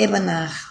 Even naar